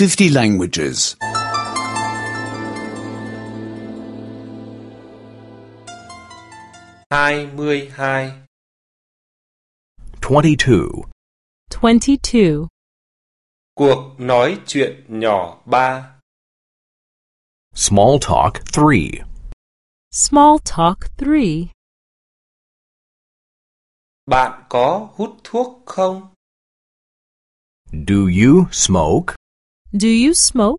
50 languages. 22 22. 22. Cuộc nói chuyện nhỏ 3 Small talk 3. Small talk 3. Bạn có hút thuốc không? Do you smoke? Do you smoke?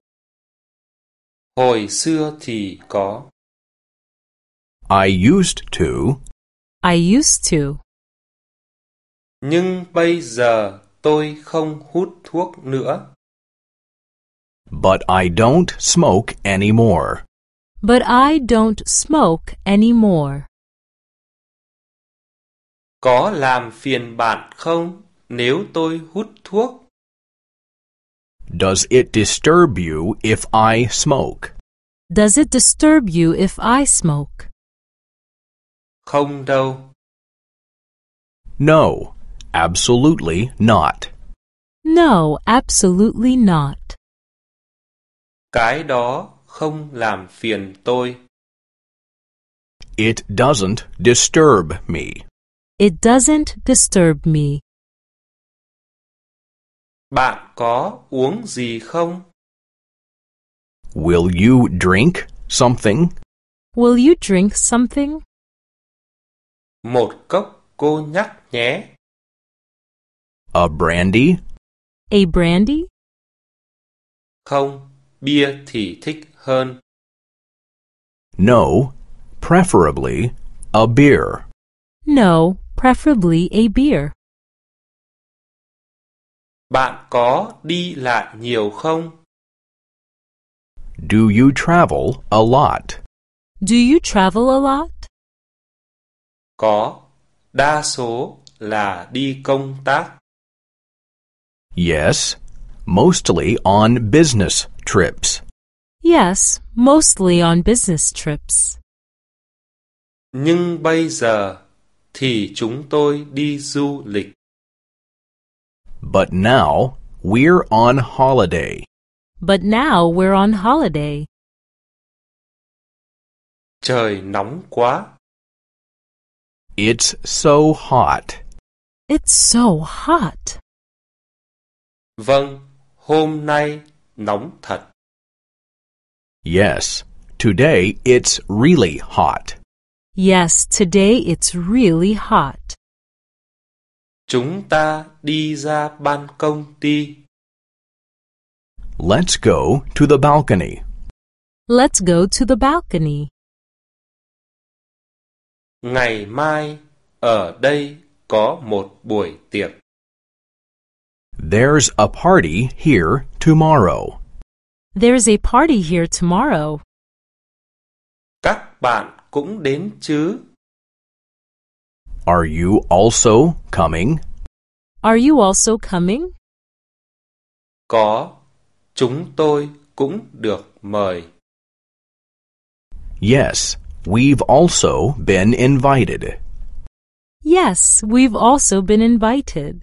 Hồi xưa thì có. I used to. I used to. Nhưng bây giờ tôi không hút thuốc nữa. But I don't smoke anymore. But I don't smoke anymore. Có làm phiền bạn không nếu tôi hút thuốc? Does it disturb you if I smoke? Does it disturb you if I smoke? Không đâu. No, absolutely not. No, absolutely not. Cái đó không làm phiền tôi. It doesn't disturb me. It doesn't disturb me. Bạn có uống gì không? Will you drink something? Will you drink something? Một cốc cô nhắc nhé. A brandy? A brandy? Không, bia thì thích hơn. No, preferably a beer. No, preferably a beer. Bạn có đi lại nhiều không? Do you travel a lot? Do you travel a lot? Có, đa số là đi công tác. Yes, mostly on business trips. Yes, mostly on business trips. Nhưng bây giờ thì chúng tôi đi du lịch. But now we're on holiday. But now we're on holiday. Trời nóng quá. It's so hot. It's so hot. Vâng, hôm nay nóng thật. Yes, today it's really hot. Yes, today it's really hot. Chúng ta đi ra ban công đi. Let's go to the balcony. Let's go to the balcony. Ngày mai ở đây có một buổi tiệc. There's a party here tomorrow. There's a party here tomorrow. Các bạn cũng đến chứ? Are you also coming? Are you also coming? Có, chúng tôi cũng được mời. Yes, we've also been invited. Yes, we've also been invited.